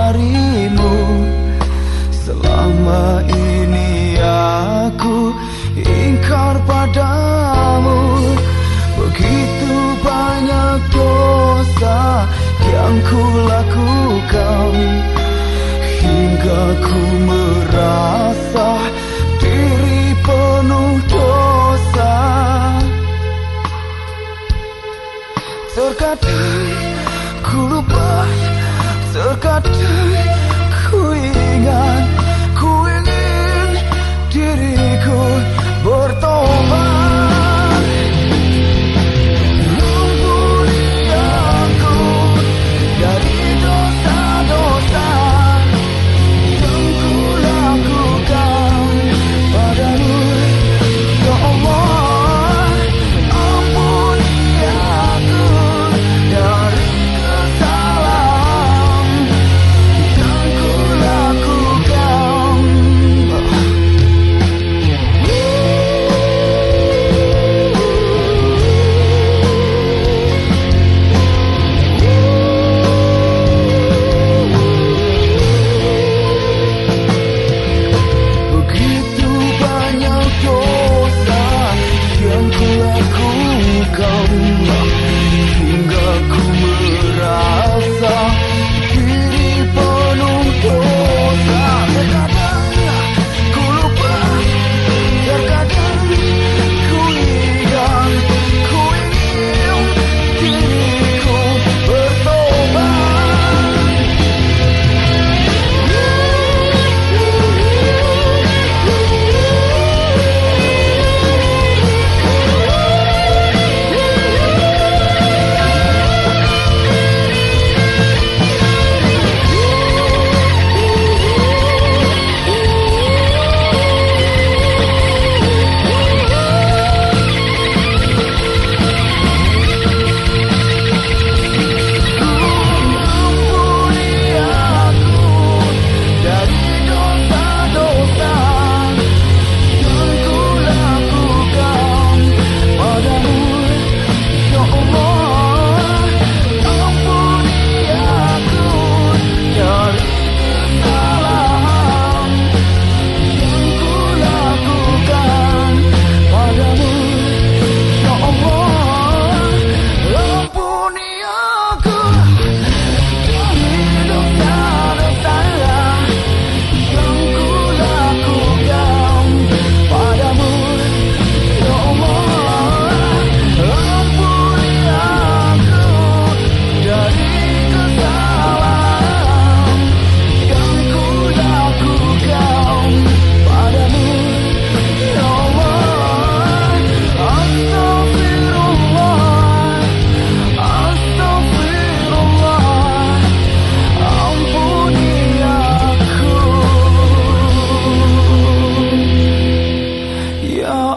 darimu. Selama ini aku ingkar padamu. Begitu banyak dosa yang kulakukan Hingga ku merasa diri penuh dosa. Terkadang ku lupa terkadang ku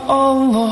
Allah